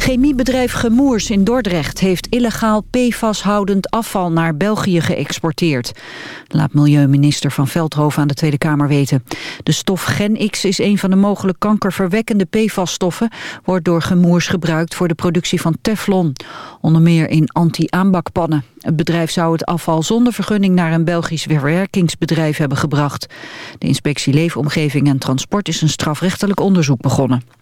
Chemiebedrijf Gemoers in Dordrecht heeft illegaal PFAS-houdend afval naar België geëxporteerd. Laat milieuminister Van Veldhoven aan de Tweede Kamer weten. De stof Gen-X is een van de mogelijk kankerverwekkende PFAS-stoffen... wordt door Gemoers gebruikt voor de productie van teflon. Onder meer in anti-aanbakpannen. Het bedrijf zou het afval zonder vergunning naar een Belgisch verwerkingsbedrijf hebben gebracht. De inspectie Leefomgeving en Transport is een strafrechtelijk onderzoek begonnen.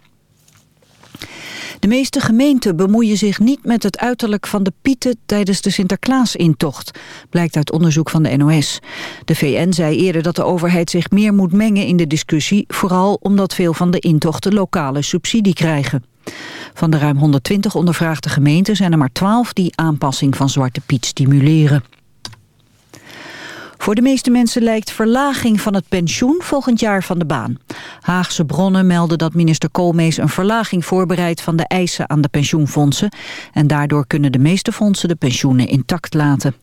De meeste gemeenten bemoeien zich niet met het uiterlijk van de pieten tijdens de Sinterklaasintocht, blijkt uit onderzoek van de NOS. De VN zei eerder dat de overheid zich meer moet mengen in de discussie, vooral omdat veel van de intochten lokale subsidie krijgen. Van de ruim 120 ondervraagde gemeenten zijn er maar 12 die aanpassing van Zwarte Piet stimuleren. Voor de meeste mensen lijkt verlaging van het pensioen volgend jaar van de baan. Haagse bronnen melden dat minister Koolmees een verlaging voorbereidt van de eisen aan de pensioenfondsen. En daardoor kunnen de meeste fondsen de pensioenen intact laten.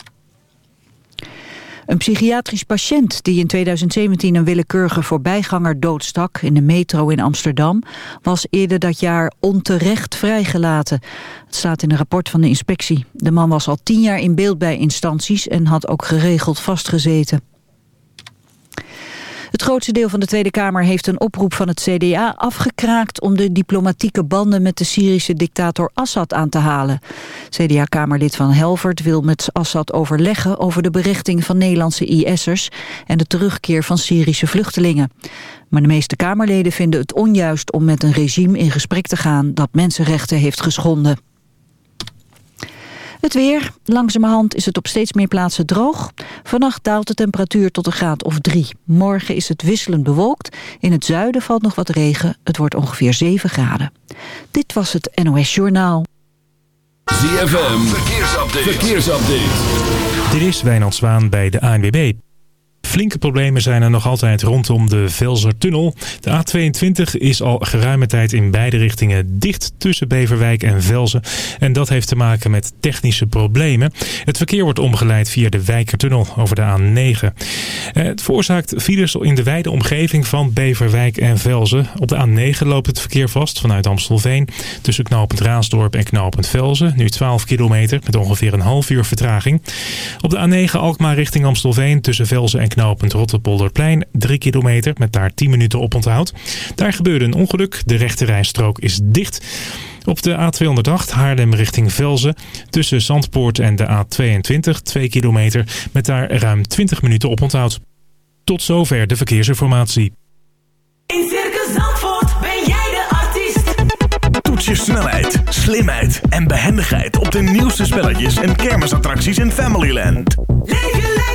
Een psychiatrisch patiënt die in 2017 een willekeurige voorbijganger doodstak in de metro in Amsterdam was eerder dat jaar onterecht vrijgelaten. Het staat in een rapport van de inspectie. De man was al tien jaar in beeld bij instanties en had ook geregeld vastgezeten. Het grootste deel van de Tweede Kamer heeft een oproep van het CDA afgekraakt om de diplomatieke banden met de Syrische dictator Assad aan te halen. CDA-kamerlid van Helvert wil met Assad overleggen over de berichting van Nederlandse IS'ers en de terugkeer van Syrische vluchtelingen. Maar de meeste Kamerleden vinden het onjuist om met een regime in gesprek te gaan dat mensenrechten heeft geschonden. Het weer. Langzamerhand is het op steeds meer plaatsen droog. Vannacht daalt de temperatuur tot een graad of drie. Morgen is het wisselend bewolkt. In het zuiden valt nog wat regen. Het wordt ongeveer 7 graden. Dit was het NOS Journaal. ZFM. Verkeersupdate. Verkeersupdate. Dit is Wijnand Zwaan bij de ANWB. Flinke problemen zijn er nog altijd rondom de Velsertunnel. De A22 is al geruime tijd in beide richtingen dicht tussen Beverwijk en Velzen. En dat heeft te maken met technische problemen. Het verkeer wordt omgeleid via de Wijkertunnel over de A9. Eh, het veroorzaakt files in de wijde omgeving van Beverwijk en Velzen. Op de A9 loopt het verkeer vast vanuit Amstelveen. Tussen knooppunt Raasdorp en knooppunt Velzen. Nu 12 kilometer met ongeveer een half uur vertraging. Op de A9 Alkmaar richting Amstelveen tussen Velzen en knooppunt Rotterpolderplein 3 kilometer met daar 10 minuten oponthoud. Daar gebeurde een ongeluk. De rechte rijstrook is dicht. Op de A208 Haarlem richting Velzen tussen Zandpoort en de A22 2 kilometer met daar ruim 20 minuten oponthoud. Tot zover de verkeersinformatie. In Circus Zandvoort ben jij de artiest. Toets je snelheid, slimheid en behendigheid op de nieuwste spelletjes en kermisattracties in Familyland. Leef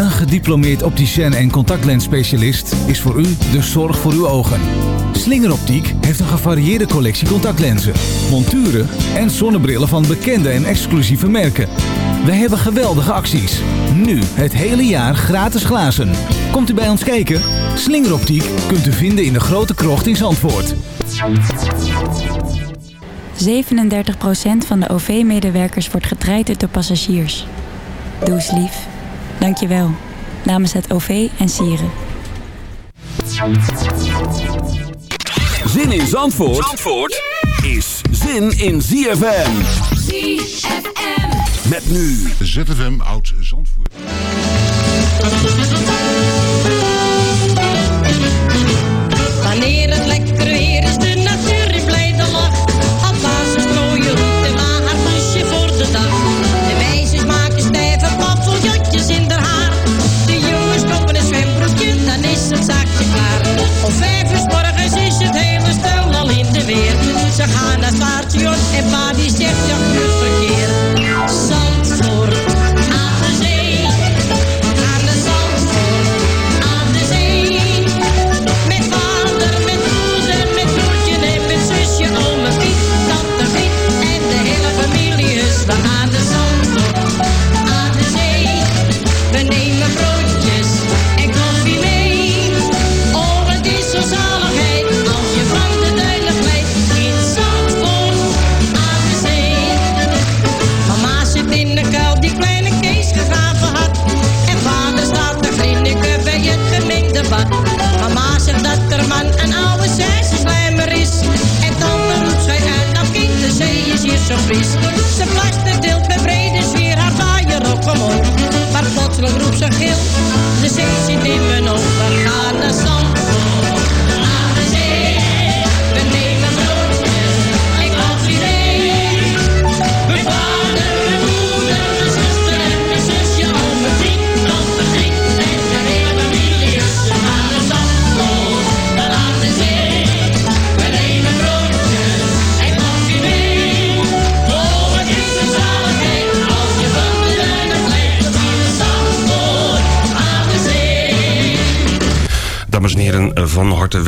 Een gediplomeerd opticien en contactlensspecialist is voor u de zorg voor uw ogen. Slingeroptiek heeft een gevarieerde collectie contactlenzen, monturen en zonnebrillen van bekende en exclusieve merken. Wij hebben geweldige acties. Nu het hele jaar gratis glazen. Komt u bij ons kijken? Slingeroptiek kunt u vinden in de grote krocht in Zandvoort. 37% van de OV-medewerkers wordt getraind door passagiers. Doe lief. Dank je wel. Namens het OV en Sieren. Zin in Zandvoort, Zandvoort is zin in ZFM. ZFM. Met nu ZFM Oud Zandvoort. Station en pa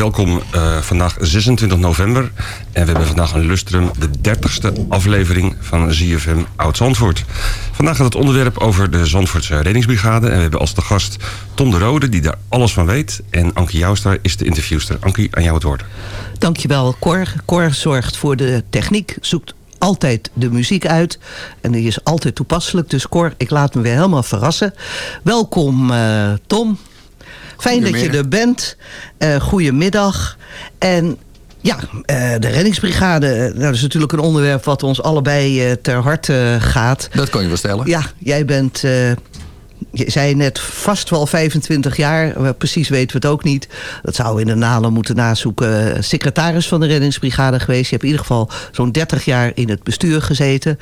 welkom. Eh, vandaag 26 november. En we hebben vandaag een lustrum, de 30ste aflevering van ZFM Oud-Zandvoort. Vandaag gaat het onderwerp over de Zandvoortse reddingsbrigade. En we hebben als de gast Tom de Rode, die daar alles van weet. En Ankie Joustra is de interviewster. Ankie, aan jou het woord. Dankjewel, Cor. Cor zorgt voor de techniek, zoekt altijd de muziek uit. En die is altijd toepasselijk. Dus Cor, ik laat me weer helemaal verrassen. Welkom, eh, Tom. Fijn dat je er bent. Eh goedemiddag. En ja, eh, de reddingsbrigade, eh, nou, dat is natuurlijk een onderwerp wat ons allebei ter harte gaat. Dat kan je wel stellen. Ja, jij bent, je zei net, vast wel 25 jaar. Precies weten we het ook niet. Dat zou in de nalen moeten nazoeken. Secretaris van de reddingsbrigade geweest. Je hebt in ieder geval zo'n 30 jaar in het bestuur gezeten.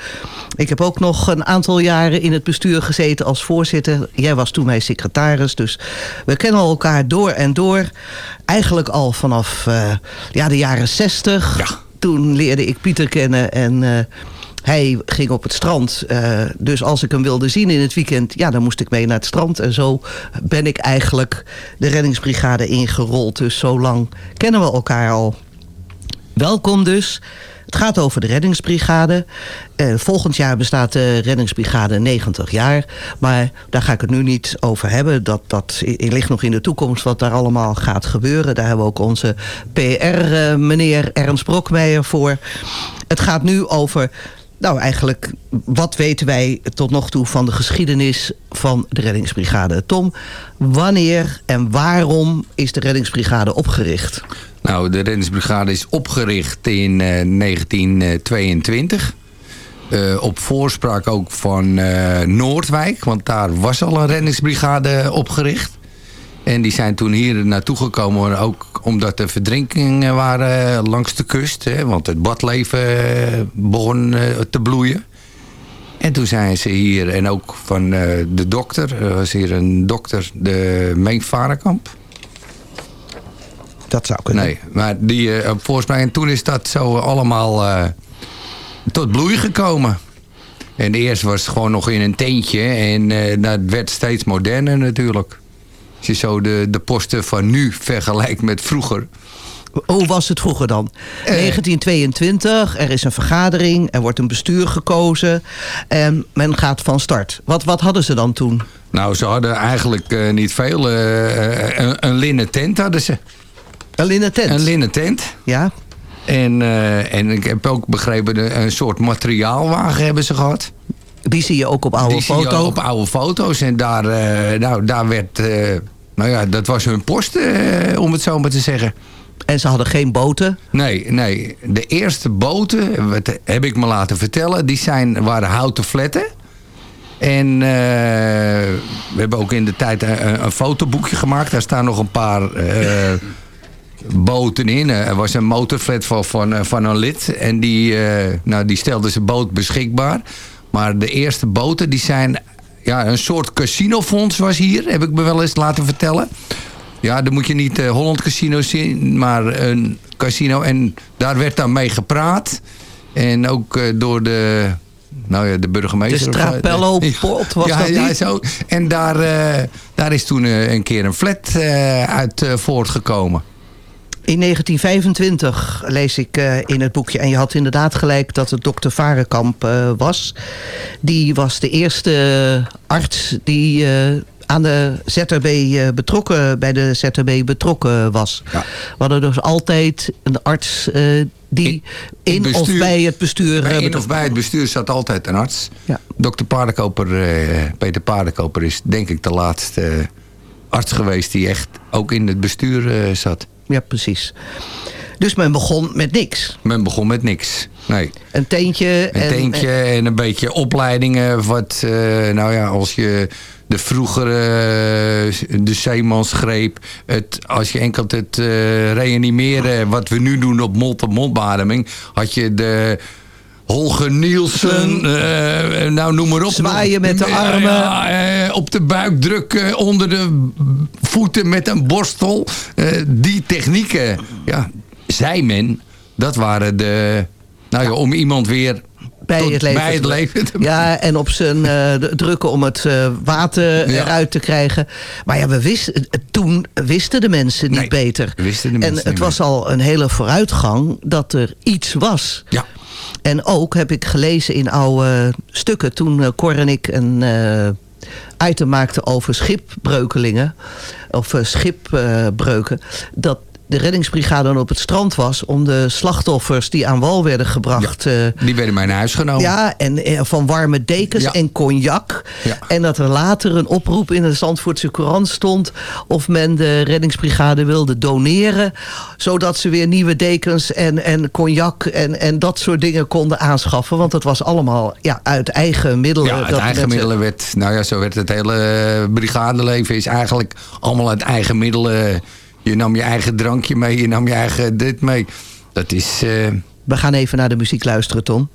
Ik heb ook nog een aantal jaren in het bestuur gezeten als voorzitter. Jij was toen mijn secretaris. Dus we kennen elkaar door en door. Eigenlijk al vanaf eh, ja, de jaren 60. Toen leerde ik Pieter kennen en... eh, hij ging op het strand. eh, dus als ik hem wilde zien in het weekend... ja, dan moest ik mee naar het strand. En zo ben ik eigenlijk de reddingsbrigade ingerold. Dus zo lang kennen we elkaar al. Welkom dus. Het gaat over de reddingsbrigade. Eh, volgend jaar bestaat de reddingsbrigade 90 jaar. Maar daar ga ik het nu niet over hebben. Dat, dat ligt nog in de toekomst wat daar allemaal gaat gebeuren. Daar hebben we ook onze PR-meneer Ernst Brokmeijer voor. Het gaat nu over... Nou, eigenlijk, wat weten wij tot nog toe van de geschiedenis van de reddingsbrigade? Tom, wanneer en waarom is de reddingsbrigade opgericht? Nou, de reddingsbrigade is opgericht in eh, 1922. Eh, op voorspraak ook van eh, Noordwijk, want daar was al een reddingsbrigade opgericht. En die zijn toen hier naartoe gekomen, ook omdat er verdrinkingen waren langs de kust. Hè, want het badleven eh, begon eh, te bloeien. En toen zijn ze hier, en ook van eh, de dokter, er was hier een dokter, de Meenk Varenkamp. Dat zou kunnen. Nee, maar die eh, op voorspraak. En toen is dat zo allemaal eh, tot bloei gekomen. En eerst was het gewoon nog in een tentje. En eh dat werd steeds moderner natuurlijk. Als je zo de, de posten van nu vergelijkt met vroeger. Hoe was het vroeger dan? 1922, er is een vergadering, er wordt een bestuur gekozen en men gaat van start. Wat, wat hadden ze dan toen? Nou, ze hadden eigenlijk eh, niet veel. eh, eh, een, een linnen tent hadden ze. Een linnen tent? Een linnen tent. Ja. En, eh, en ik heb ook begrepen, een soort materiaalwagen hebben ze gehad. Die zie je ook op oude Die zie je foto's. op oude foto's. En daar, eh, nou, daar werd... eh, nou ja, dat was hun post, eh, om het zo maar te zeggen. En ze hadden geen boten? Nee, nee. De eerste boten, wat heb ik me laten vertellen... die zijn, waren houten fletten. En we hebben ook in de tijd een, een fotoboekje gemaakt. Daar staan nog een paar boten in. Er was een motorflat van, van, van een lid. En die, nou, die stelde zijn boot beschikbaar. Maar de eerste boten die zijn... Ja, een soort casinofonds was hier, heb ik me wel eens laten vertellen. Ja, dan moet je niet eh, Holland Casino zien, maar een casino. En daar werd dan mee gepraat. En ook eh, door de, nou ja, de burgemeester. De Strapello-pot, was ja, dat ja, niet? zo. En daar, eh, daar is toen een keer een flat uit voortgekomen. In 1925 lees ik eh, in het boekje, en je had inderdaad gelijk dat het dokter Varenkamp eh, was. Die was de eerste arts die eh, aan de ZRB eh, betrokken, bij de ZRB betrokken was. We hadden dus altijd een arts eh, die in, of bestuur- bij het bestuur... Bij eh, in of bij het bestuur zat altijd een arts. Ja. Dokter Paardenkoper, eh, Peter Paardenkoper is denk ik de laatste eh, arts geweest die echt ook in het bestuur eh, zat. Ja, precies. Dus men begon met niks. Men begon met niks. Nee. Een teentje. Een en, teentje en een beetje opleidingen. Wat, eh, nou ja, als je de vroegere, eh, de zeemansgreep. Het, als je enkel het eh, reanimeren, wat we nu doen op mond-op-mondbademing. Had je de... Holger Nielsen, eh, nou noem maar op. Zwaaien met de armen. ja, eh, op de buik drukken, onder de voeten met een borstel. Eh, die technieken, ja, zei men, dat waren de... Nou ja, om iemand weer bij het leven. bij het Ja, en op zijn eh, drukken om het eh, water Ja. eruit te krijgen. Maar ja, we wisten, eh, toen wisten de mensen niet beter. wisten de en mensen het niet was al een hele vooruitgang dat er iets was. Ja. En ook heb ik gelezen in oude stukken, toen Cor en ik een item maakten over schipbreukelingen, of schipbreuken, dat de reddingsbrigade dan op het strand was om de slachtoffers die aan wal werden gebracht. eh, Die werden mij naar huis genomen. ja, en eh, van warme dekens Ja. en cognac. Ja. En dat er later een oproep in de Zandvoortse Courant stond... of men de reddingsbrigade wilde doneren... zodat ze weer nieuwe dekens en, en cognac en, en dat soort dingen konden aanschaffen. Want het was allemaal ja, uit eigen middelen. Ja, uit dat eigen mensen- middelen werd, nou ja, zo werd het hele brigadeleven is eigenlijk allemaal uit eigen middelen. Je nam je eigen drankje mee, je nam je eigen dit mee. Dat is... eh, We gaan even naar de muziek luisteren, Tom.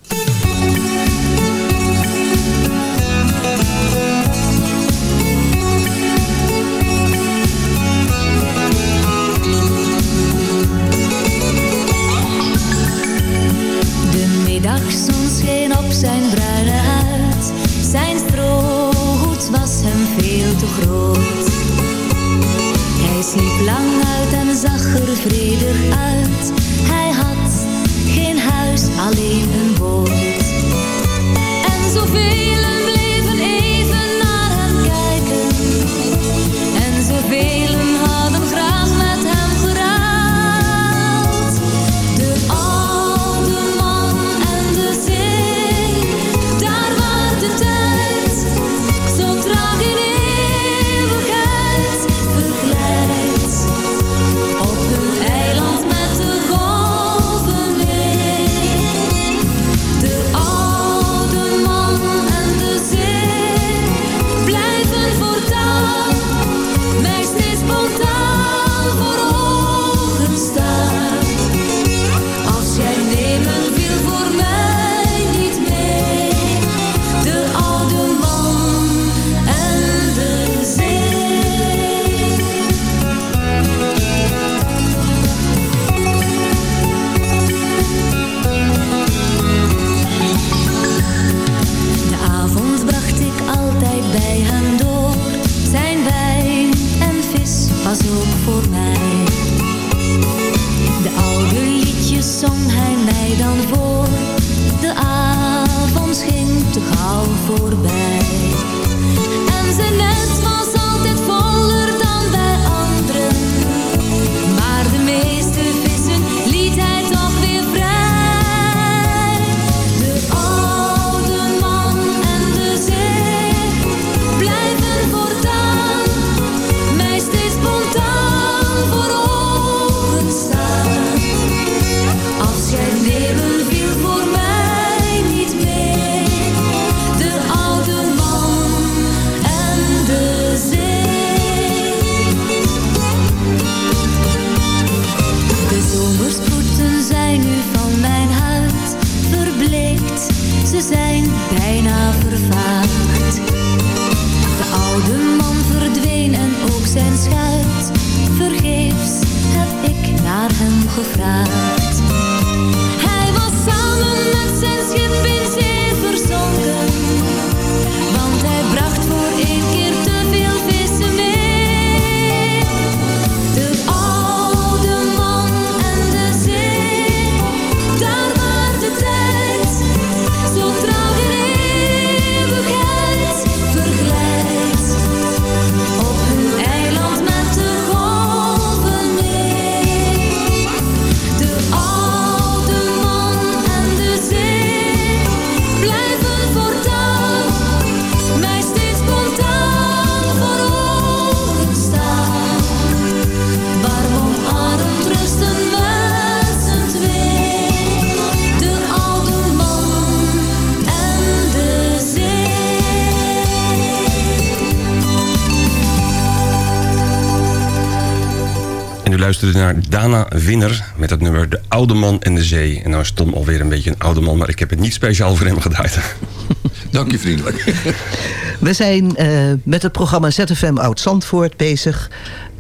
Winner met het nummer De Oude Man en de Zee. En nou is Tom alweer een beetje een oude man, maar ik heb het niet speciaal voor hem gedraaid. Dank je vriendelijk. We zijn eh, met het programma ZFM Oud-Zandvoort bezig.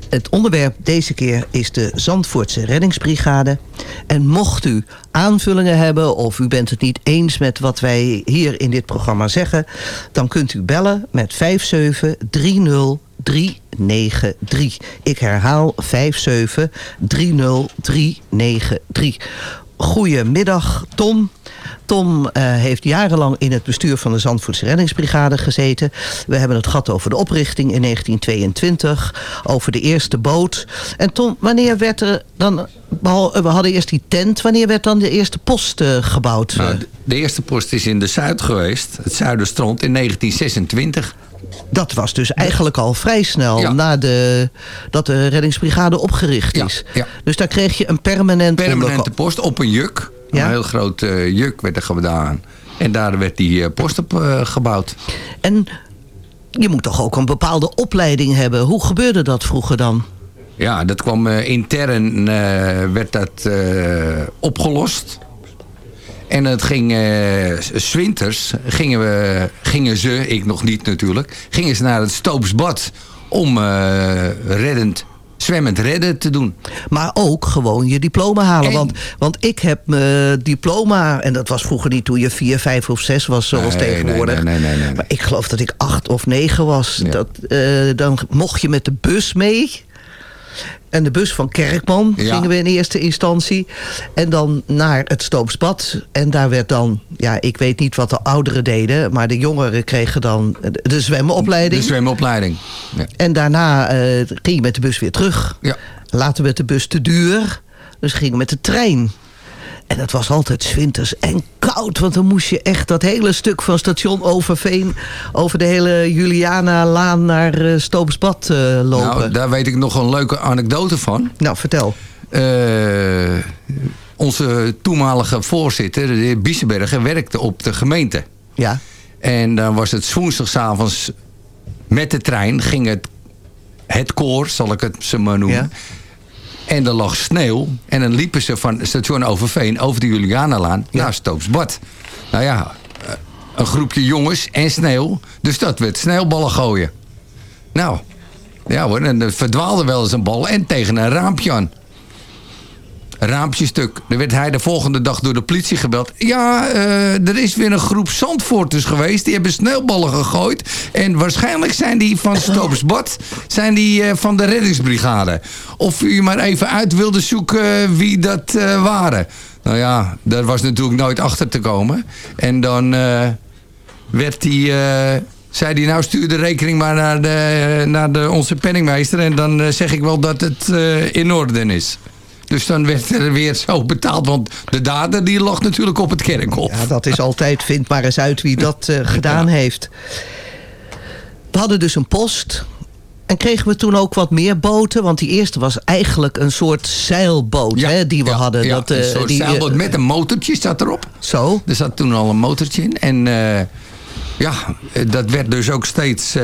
Het onderwerp deze keer is de Zandvoortse reddingsbrigade. En mocht u aanvullingen hebben of u bent het niet eens met wat wij hier in dit programma zeggen... dan kunt u bellen met 5730393. Ik herhaal 5730393. Goedemiddag, Tom. Tom eh, heeft jarenlang in het bestuur van de Zandvoortse reddingsbrigade gezeten. We hebben het gehad over de oprichting in 1922. Over de eerste boot. En Tom, wanneer werd er dan... We hadden eerst die tent. Wanneer werd dan de eerste post eh, gebouwd? Nou, de- de eerste post is in de Zuid geweest. Het Zuiderstrand in 1926. Dat was dus eigenlijk al vrij snel Ja. na de, dat de reddingsbrigade opgericht is. ja. Dus daar kreeg je een permanent Permanente post op een juk. Ja. Een heel groot eh, juk werd er gedaan. En daar werd die eh, post op eh, gebouwd. En je moet toch ook een bepaalde opleiding hebben. Hoe gebeurde dat vroeger dan? Ja, dat kwam intern, werd dat opgelost. En het ging, eh, s- 's winters gingen, we, gingen ze, ik nog niet natuurlijk, gingen ze naar het Stoopsbad om eh, reddend, zwemmend redden te doen. Maar ook gewoon je diploma halen. Want, want ik heb mijn diploma, en dat was vroeger niet toen je vier, vijf of zes was, zoals Nee, tegenwoordig. nee, nee, nee, nee, nee. Maar ik geloof dat ik acht of negen was. Dat, eh, dan mocht je met de bus mee. En de bus van Kerkman Ja. gingen we in eerste instantie. En dan naar het Stoopsbad. En daar werd dan, ja, ik weet niet wat de ouderen deden. Maar de jongeren kregen dan de, de zwemopleiding. De zwemopleiding. Ja. En daarna eh, ging je met de bus weer terug. Ja. Later werd de bus te duur. Dus gingen we met de trein. En het was altijd 's winters en koud. Want dan moest je echt dat hele stuk van station Overveen... over de hele Juliana-laan naar eh, Stoopsbad eh, lopen. Nou, daar weet ik nog een leuke anekdote van. Nou, vertel. Eh, onze toenmalige voorzitter, de heer Biesenberger, werkte op de gemeente. Ja. En dan was het woensdagavonds met de trein, ging het, het koor, zal ik het ze maar noemen. Ja. En er lag sneeuw. En dan liepen ze van station Overveen over de Julianalaan naar Stoopsbad. Nou ja, eh, een groepje jongens en sneeuw. Dus dat werd sneeuwballen gooien. Nou, ja hoor, en er verdwaalde wel eens een bal en tegen een raampje aan. Raampje stuk. Dan werd hij de volgende dag door de politie gebeld. Ja, eh, er is weer een groep Zandvoorters geweest. Die hebben sneeuwballen gegooid. En waarschijnlijk zijn die van Stoopsbad. Zijn die eh, van de reddingsbrigade. Of u maar even uit wilde zoeken wie dat eh, waren. Nou ja, daar was natuurlijk nooit achter te komen. En dan eh, werd die... eh, zei hij, nou stuur de rekening maar naar, de, naar de, onze penningmeester. En dan eh, zeg ik wel dat het eh, in orde is. Dus dan werd er weer zo betaald. Want de dader die lag natuurlijk op het kerkhof. Ja, dat is altijd, vind maar eens uit wie dat eh, gedaan heeft. We hadden dus een post. En kregen we toen ook wat meer boten? Want die eerste was eigenlijk een soort zeilboot hè, die we hadden. Ja, dat, eh, een soort die, eh, zeilboot met een motortje zat erop. Zo? Er zat toen al een motortje in. En ja, dat werd dus ook steeds,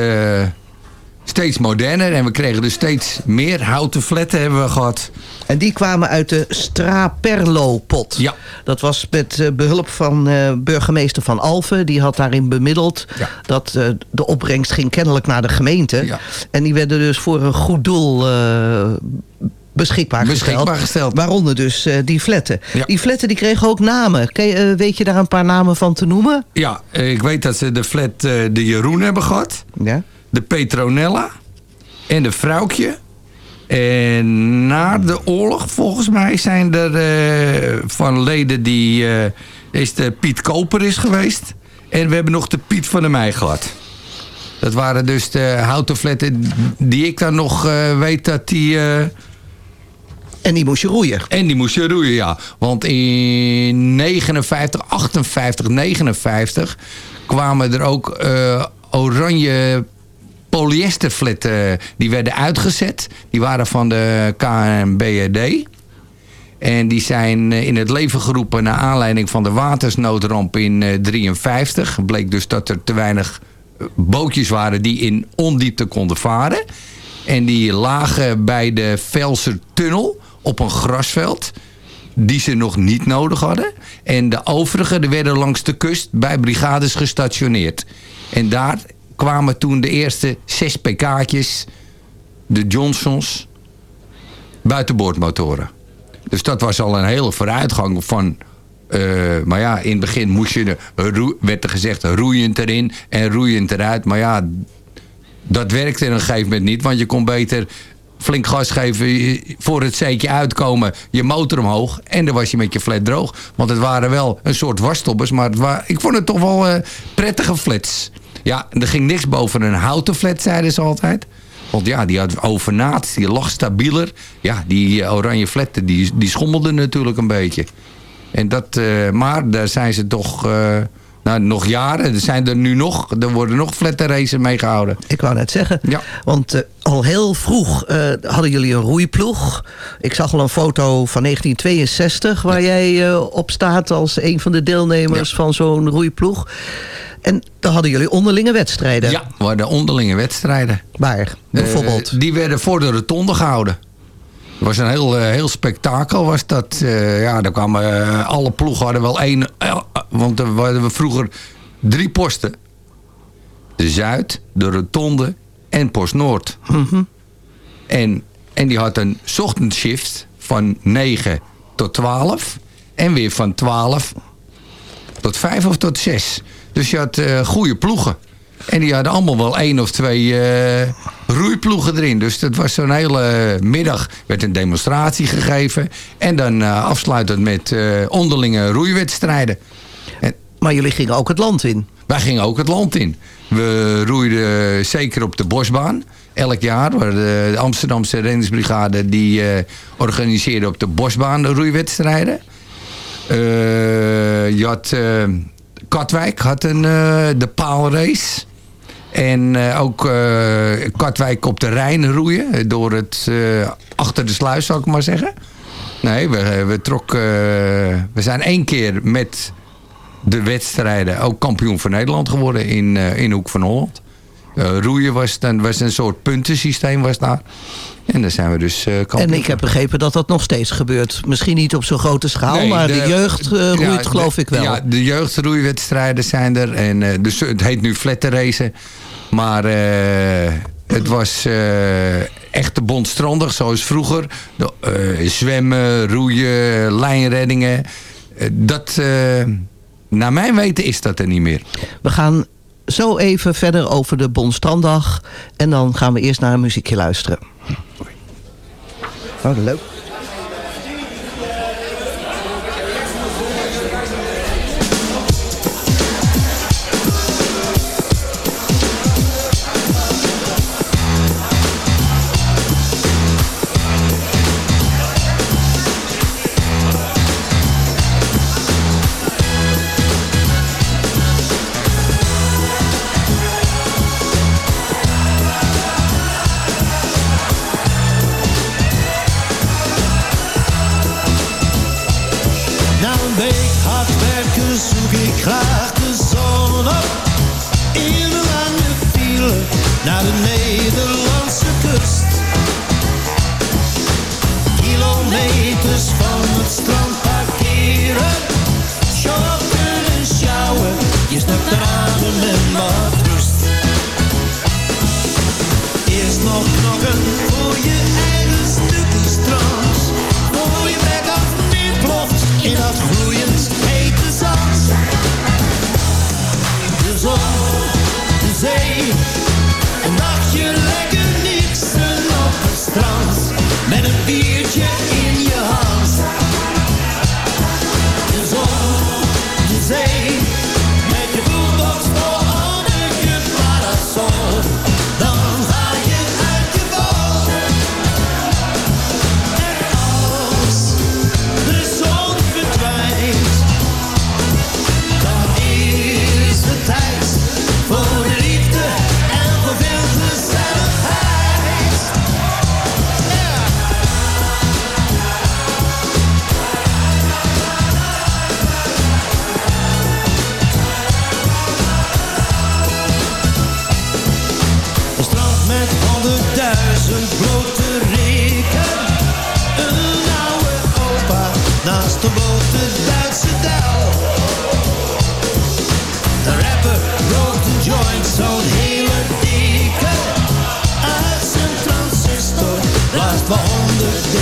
steeds moderner. En we kregen dus steeds meer houten fletten hebben we gehad. En die kwamen uit de Straperlo-pot. Ja. Dat was met eh, behulp van eh, burgemeester Van Alphen. Die had daarin bemiddeld. Ja. Dat eh, de opbrengst ging kennelijk naar de gemeente. Ja. En die werden dus voor een goed doel beschikbaar, Beschikbaar gesteld. gesteld. Waaronder dus die fletten. Ja. Die fletten die kregen ook namen. Weet je daar een paar namen van te noemen? Ja, ik weet dat ze de flat de Jeroen hebben gehad. Ja. De Petronella. En de Vrouwtje. En na de oorlog, volgens mij, zijn er eh, van leden die... eh, is de Piet Koper is geweest. En we hebben nog de Piet van der Meij gehad. Dat waren dus de houten fletten die ik dan nog eh, weet dat die... En die moest je roeien. en die moest je roeien, ja. Want in 59, 58, 59 kwamen er ook oranje polyesterfletten. Die werden uitgezet. Die waren van de KNBRD. En die zijn eh, in het leven geroepen naar aanleiding van de watersnoodramp in 1953. Bleek dus dat er te weinig eh, bootjes waren die in ondiepte konden varen. En die lagen bij de Velsertunnel op een grasveld. Die ze nog niet nodig hadden. En de overige die werden langs de kust bij brigades gestationeerd. En daar kwamen toen de eerste zes pk'tjes, de Johnsons, buitenboordmotoren. Dus dat was al een hele vooruitgang van... eh, maar ja, in het begin moest je, de, werd er gezegd roeiend erin en roeiend eruit. Maar ja, dat werkte op een gegeven moment niet. Want je kon beter flink gas geven, voor het zeetje uitkomen, je motor omhoog. En dan was je met je flat droog. Want het waren wel een soort wasstoppers, maar ik vond het toch wel eh, prettige flats. Ja, er ging niks boven een houten flat, zeiden ze altijd. Want ja, die had overnaat, die lag stabieler. Ja, die eh, oranje flatten, die, die schommelden natuurlijk een beetje. En dat, eh, maar daar zijn ze toch eh, nou, nog jaren. Er zijn er nu nog, er worden nog flatten races mee gehouden. Ik wou net zeggen. Want eh, al heel vroeg eh, hadden jullie een roeiploeg. Ik zag al een foto van 1962 waar jij eh, op staat als een van de deelnemers van zo'n roeiploeg. En dan hadden jullie onderlinge wedstrijden. Ja, we hadden onderlinge wedstrijden. Waar? Bijvoorbeeld? Die werden voor de rotonde gehouden. Het was een heel, heel spektakel. Was dat, ja, daar kwamen alle ploegen hadden wel één. Want er hadden we vroeger drie posten. De Zuid, de Rotonde en Post Noord. En, en die had een ochtendshift van 9 tot 12. En weer van 12 tot 5 of tot 6. Dus je had eh goede ploegen. En die hadden allemaal wel één of twee eh, roeiploegen erin. Dus dat was zo'n hele middag. werd een demonstratie gegeven. En dan eh, afsluitend met onderlinge roeiwedstrijden. Maar jullie gingen ook het land in? Wij gingen ook het land in. We roeiden zeker op de bosbaan. Elk jaar. waar De Amsterdamse reddingsbrigade die eh, organiseerde op de bosbaan de roeiwedstrijden. Eh, je had... eh, Katwijk had een, de paalrace. En ook Katwijk op de Rijn roeien. Door het, achter de sluis, zou ik maar zeggen. Nee, we, we trokken... eh, we zijn één keer met de wedstrijden ook kampioen van Nederland geworden in, eh, in Hoek van Holland. Eh, roeien was, dan, was een soort puntensysteem was daar. En daar zijn we dus kampioen. En ik heb begrepen dat dat nog steeds gebeurt. Misschien niet op zo'n grote schaal, Nee, maar de, jeugd roeit ja, geloof de- ik wel. Ja, de jeugdroeiwedstrijden zijn er. En, dus het heet nu flatterracen. Maar het was echt de bondstrandig zoals vroeger. De, zwemmen, roeien, lijnreddingen. Dat, naar mijn weten is dat er niet meer. We gaan zo even verder over de Bonstranddag. En dan gaan we eerst naar een muziekje luisteren. Oh, leuk. Wel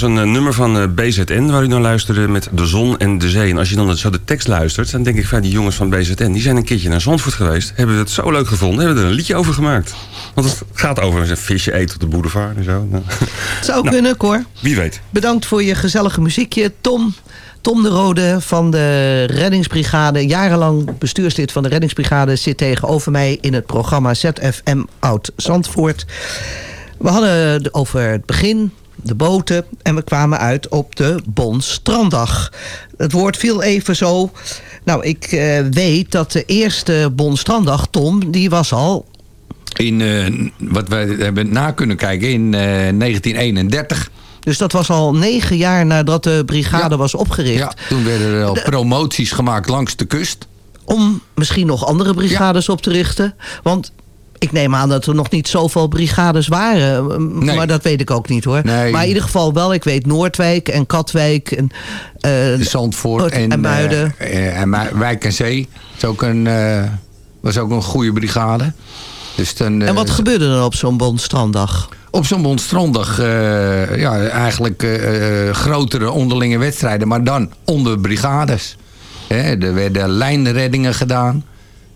was een eh, nummer van eh, BZN waar u naar luisterde met de zon en de zee. En als je dan zo de tekst luistert, dan denk ik van die jongens van BZN... die zijn een keertje naar Zandvoort geweest, hebben het zo leuk gevonden... hebben er een liedje over gemaakt. Want het gaat over een visje eten op de boulevard en zo. Nou, Zou Nou. kunnen, Cor. Wie weet. Bedankt voor je gezellige muziekje. Tom, Tom de Rode van de Reddingsbrigade. Jarenlang bestuurslid van de Reddingsbrigade. Zit tegenover mij in het programma ZFM Oud Zandvoort. We hadden het over het begin, de boten. En we kwamen uit op de Bon Stranddag. Het woord viel even zo. Nou, ik eh, weet dat de eerste Bon Stranddag, Tom, die was al In, eh, wat wij hebben na kunnen kijken in eh, 1931. Dus dat was al negen jaar nadat de brigade was opgericht. Ja, toen werden er al promoties gemaakt langs de kust. Om misschien nog andere brigades op te richten. Want ik neem aan dat er nog niet zoveel brigades waren. Nee. Maar dat weet ik ook niet hoor. Nee. Maar in ieder geval wel. Ik weet Noordwijk en Katwijk. En, eh, Zandvoort en, en Muiden. eh, eh, en Wijk en Zee. Is ook een, was ook een goede brigade. Dus dan, en wat gebeurde er op zo'n Bondstranddag? Op zo'n Bondstrondag, eh ja, eigenlijk grotere onderlinge wedstrijden, maar dan onder brigades. Hè, er werden lijnreddingen gedaan.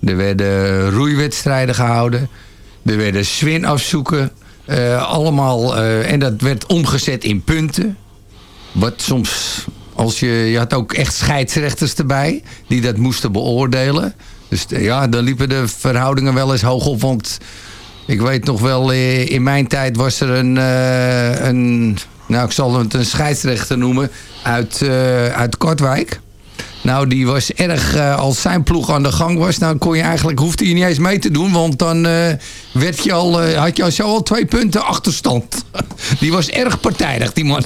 Er werden roeiwedstrijden gehouden. Er werden swinafzoeken. eh allemaal, eh, en dat werd omgezet in punten. Wat soms, als je, je had ook echt scheidsrechters erbij die dat moesten beoordelen. Dus eh, ja, dan liepen de verhoudingen wel eens hoog op. Want ik weet nog wel, in mijn tijd was er een, een nou ik zal het een scheidsrechter noemen, uit, uit Kortwijk. Nou, die was erg, eh, als zijn ploeg aan de gang was, dan kon je eigenlijk, hoefde je niet eens mee te doen. Want dan eh, werd je al, eh, had je al zo al twee punten achterstand. Die was erg partijdig, die man.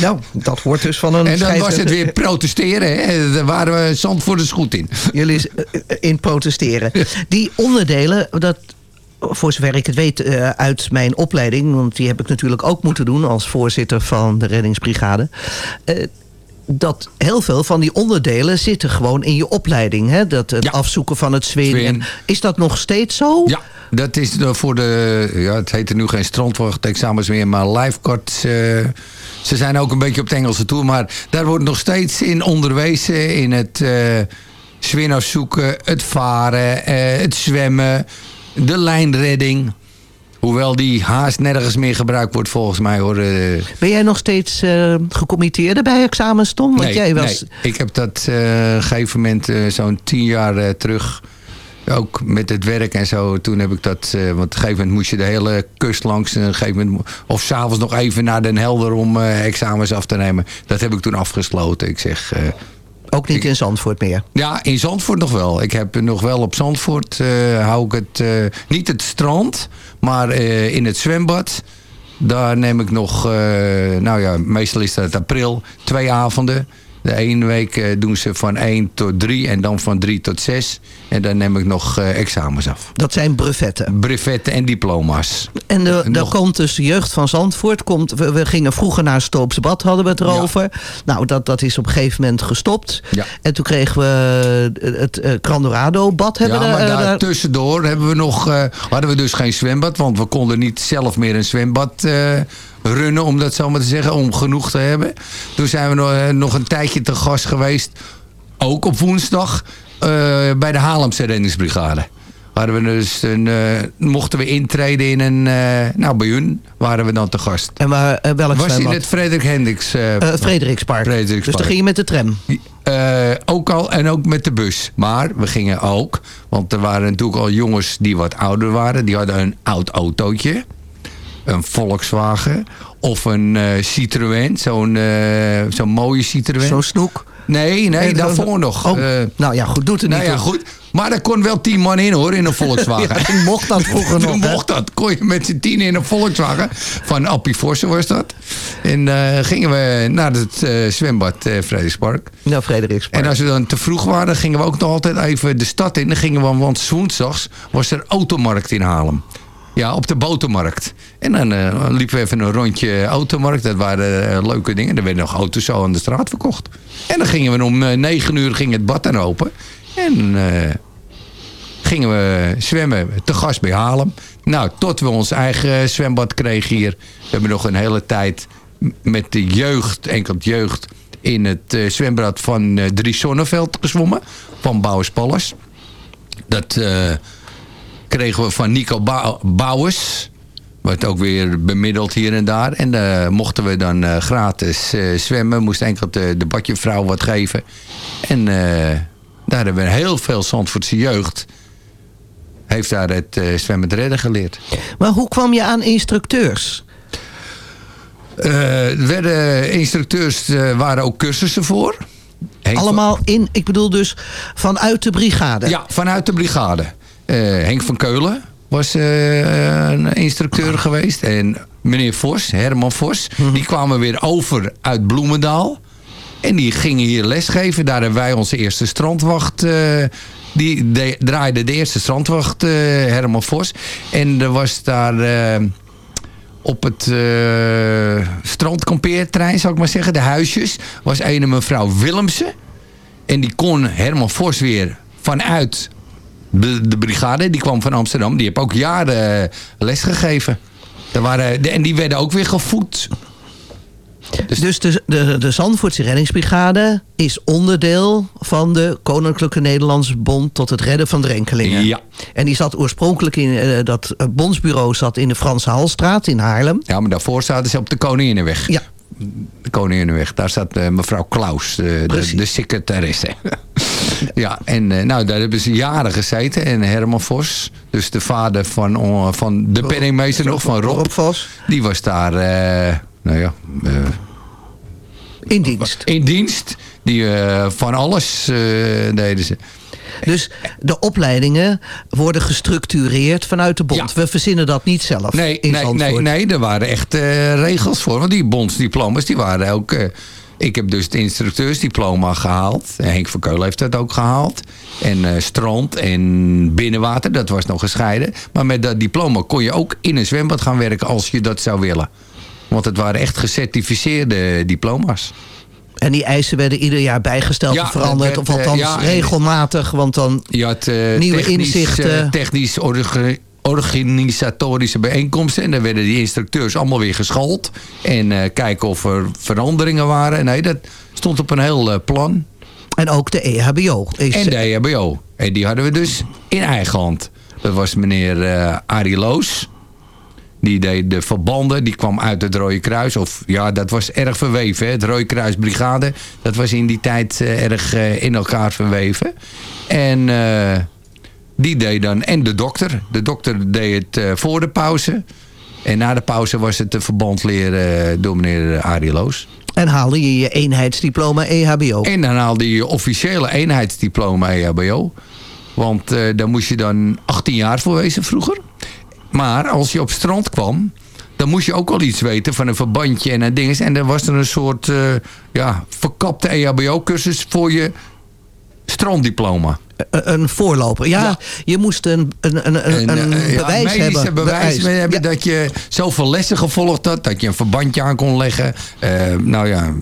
Nou, dat hoort dus van een En dan was het weer protesteren. Hè? Daar waren we Zandvoorters goed in. Jullie in protesteren. Die onderdelen, dat, voor zover ik het weet uit mijn opleiding... want die heb ik natuurlijk ook moeten doen als voorzitter van de reddingsbrigade... dat heel veel van die onderdelen zitten gewoon in je opleiding. Hè? Dat het afzoeken van het zwin. Zwin. En Is dat nog steeds zo? Ja, dat is voor de... Ja, het heet er nu geen strandwachtexamens meer, maar lifeguards... eh, ze zijn ook een beetje op het Engelse toe, maar daar wordt nog steeds in onderwezen. In het eh zwin afzoeken, het varen, eh, het zwemmen, de lijnredding. Hoewel die haast nergens meer gebruikt wordt volgens mij hoor. eh. Ben jij nog steeds gecommitteerde bij examens, Tom? Want nee, jij was... nee, ik heb dat een gegeven moment zo'n tien jaar terug... Ook met het werk en zo. Toen heb ik dat... want op een gegeven moment moest je de hele kust langs. En een gegeven moment, mo- of s'avonds nog even naar Den Helder om examens af te nemen. Dat heb ik toen afgesloten. Ik zeg... Ook niet in Zandvoort meer? Ja, in Zandvoort nog wel. Ik heb nog wel op Zandvoort, eh, hou ik het, eh, niet het strand, maar eh, in het zwembad. Daar neem ik nog, nou ja, meestal is dat april, twee avonden. De ene week eh, doen ze van 1 tot 3 en dan van 3 tot 6. En dan neem ik nog eh, examens af. Dat zijn brevetten? Brevetten en diploma's. En de, Nog- daar komt dus de jeugd van Zandvoort. Komt, we, we gingen vroeger naar Stoopsbad, hadden we het erover. Nou, dat, dat is op een gegeven moment gestopt. Ja. En toen kregen we het eh, Grandorado-bad. Ja, maar eh, daar tussendoor hebben we nog, eh, hadden we dus geen zwembad. Want we konden niet zelf meer een zwembad eh, runnen, om dat zo maar te zeggen. Om genoeg te hebben. Toen zijn we nog, eh, nog een tijdje te gast geweest. Ook op woensdag. eh, bij de Haarlemse reddingsbrigade. Hadden we dus een, eh, mochten we intreden in een... nou, bij hun waren we dan te gast. En waar, eh, welk Was in het Frederik Hendricks... Frederikspark. Frederikspark. Dus dan ging je met de tram. Ook al en ook met de bus. Maar we gingen ook, want er waren natuurlijk al jongens die wat ouder waren. Die hadden een oud autootje. Een Volkswagen. Of een eh, Citroën. Zo'n eh, zo'n mooie Citroën. Zo'n snoek? Nee, nee, Nee, daarvoor nog. Oh, Eh, nou ja, goed, doet het nou niet ja, toe. goed. Maar er kon wel tien man in hoor, in een Volkswagen. Ja, toen mocht dat vroeger nog, mocht dat. Kon je met z'n tien in een Volkswagen. Van Appie Forse was dat. En gingen we naar het zwembad Frederikspark. Nou, Frederikspark. En als we dan te vroeg waren, gingen we ook nog altijd even de stad in. Dan gingen we, want woensdags was er automarkt in Haarlem. Ja, op de botermarkt. En dan eh, liepen we even een rondje automarkt. Dat waren eh, leuke dingen. Er werden nog auto's zo aan de straat verkocht. En dan gingen we om eh, negen uur ging het bad dan open. En gingen we zwemmen te gast bij Haarlem. Nou, tot we ons eigen zwembad kregen hier. We hebben nog een hele tijd met de jeugd, enkel jeugd... in het zwembad van eh Drie Zonneveld gezwommen. Van Bouwers Palace. Dat kregen we van Nico Bou- Bouwers. Wordt ook weer bemiddeld hier en daar. En eh, mochten we dan eh, gratis eh, zwemmen. Moest enkel de, de badjevrouw wat geven. En daar hebben we heel veel Zandvoortse jeugd. Heeft daar het zwemmen te redden geleerd. Maar hoe kwam je aan instructeurs? Werden instructeurs, waren ook cursussen voor. Henk Allemaal in, ik bedoel dus vanuit de brigade. Ja, vanuit de brigade. Henk van Keulen was eh, een instructeur geweest. En meneer Vos, Herman Vos, die kwamen weer over uit Bloemendaal. En die gingen hier lesgeven. Daar hebben wij onze eerste strandwacht... eh, die de- draaide de eerste strandwacht, eh, Herman Vos. En er was daar... op het eh strandkampeerterrein, zou ik maar zeggen, de huisjes, was een mevrouw Willemsen. En die kon Herman Vos weer vanuit de, de brigade, die kwam van Amsterdam, die heeft ook jaren eh, les gegeven. Er waren, de- en die werden ook weer gevoed. Dus, de, de, de Zandvoortse reddingsbrigade is onderdeel van de Koninklijke Nederlandse Bond tot het redden van drenkelingen. Ja. En die zat oorspronkelijk in, eh, dat eh, bondsbureau zat in de Franse Halstraat in Haarlem. Ja, maar daarvoor zaten ze op de Koninginnenweg. Ja. De Koninginnenweg. Daar staat eh, mevrouw Klaus, de, de secretaresse. ja, en eh, nou, daar hebben ze jaren gezeten. En Herman Vos, dus de vader van, on- van de penningmeester nog, van Rob. Vos. Die was daar, eh, nou ja... eh, in dienst. In dienst. Die eh, van alles eh, deden ze. Dus de opleidingen worden gestructureerd vanuit de bond. We verzinnen dat niet zelf Nee, in nee, nee, nee, er waren echt eh, regels voor. Want die bondsdiploma's, die waren ook... eh, ik heb dus het instructeursdiploma gehaald. Henk van Keulen heeft dat ook gehaald. En eh, strand en binnenwater, dat was nog gescheiden. Maar met dat diploma kon je ook in een zwembad gaan werken als je dat zou willen. Want het waren echt gecertificeerde diploma's. En die eisen werden ieder jaar bijgesteld Ja, of veranderd. Of althans eh, ja, en- regelmatig. Want dan Je had eh, nieuwe inzichten. eh, technisch orga- organisatorische bijeenkomsten. En dan werden die instructeurs allemaal weer geschoold. En eh, kijken of er veranderingen waren. Nee, dat stond op een heel eh, plan. En ook de E EHBO. Is, En de E EHBO. En die hadden we dus in eigen hand. Dat was meneer eh Arie Loos. Die deed de verbanden. Die kwam uit het Rode Kruis. Of ja, dat was erg verweven. Hè? Het Rode Kruis Brigade. Dat was in die tijd erg in elkaar verweven. En die deed dan... En de dokter. De dokter deed het eh, voor de pauze. En na de pauze was het de verband leren door meneer Arie Loos. En haalde je je eenheidsdiploma EHBO. En dan haalde je je officiële eenheidsdiploma EHBO. Want eh, daar moest je dan 18 jaar voor wezen vroeger. Maar als je op strand kwam, dan moest je ook al iets weten van een verbandje en een dinges. En dan was er een soort eh, ja, verkapte EHBO-cursus voor je stranddiploma. Een- Een voorloper. Ja, je moest een, een, een, een, eh, ja, bewijs hebben. bewijs Bewijs. hebben dat je zoveel lessen gevolgd had. Dat je een verbandje aan kon leggen. Eh, nou ja,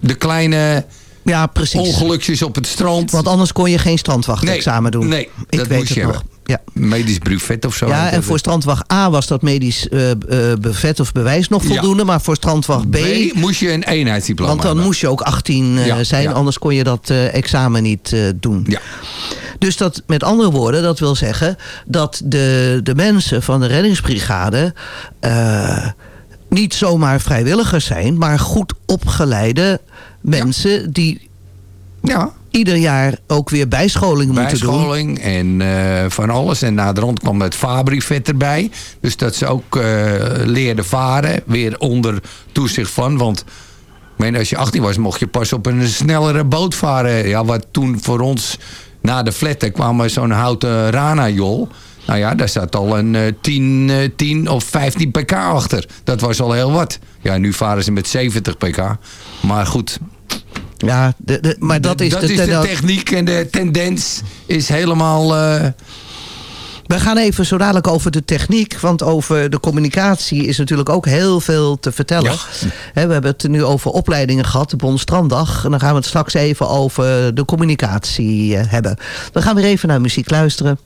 de kleine ja, precies. ongelukjes op het strand. Want anders kon je geen strandwachtexamen doen. Nee, Ik dat weet moest het je nog. hebben. Ja. Medisch buffet of zo. Ja, en voor strandwacht A was dat medisch bevet of bewijs nog Ja. voldoende. Maar voor strandwacht B... B moest je een eenheidsdiploma want dan hebben. moest je ook 18 eh, Ja, zijn, ja. anders kon je dat examen niet doen. Ja. Dus dat, met andere woorden, dat wil zeggen dat de, de mensen van de reddingsbrigade niet zomaar vrijwilligers zijn, maar goed opgeleide mensen die ja. Ieder jaar ook weer bijscholing moeten doen. Bijscholing en eh, van alles. En na de rand kwam het Fabri-vet erbij. Dus dat ze ook eh, leerden varen. Weer onder toezicht van. Want ik meen, als je 18 was, mocht je pas op een snellere boot varen. Ja, wat toen voor ons na de fletten kwam zo'n houten Rana-jol. Nou ja, daar zat al een eh 10, eh, 10 of 15 pk achter. Dat was al heel wat. Ja, nu varen ze met 70 pk. Maar goed, Ja, de, de, maar dat is, dat de, is de techniek en de tendens is helemaal... eh, We gaan even zo dadelijk over de techniek. Want over de communicatie is natuurlijk ook heel veel te vertellen. We hebben het nu over opleidingen gehad, de Bondstranddag. En dan gaan we het straks even over de communicatie eh, hebben. We gaan weer even naar muziek luisteren.